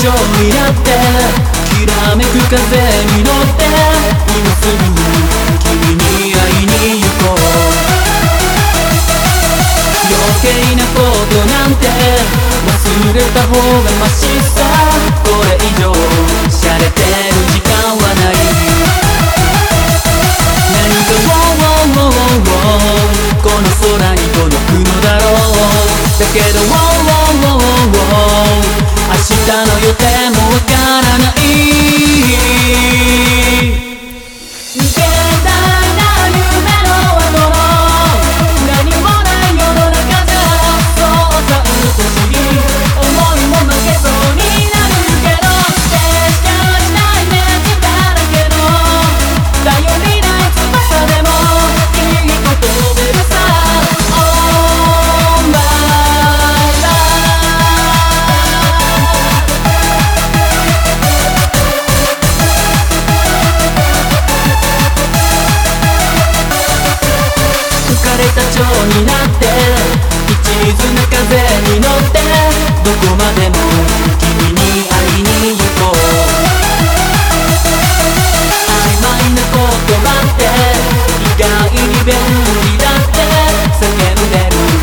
上になってきらめく風に乗って今すぐに君に会いに行こう。余計なことなんて忘れた方がマシさこれ以上。象になって一途な風に乗ってどこまでも君に会いに行こう。曖昧な言葉って意外に便利だって叫んでる。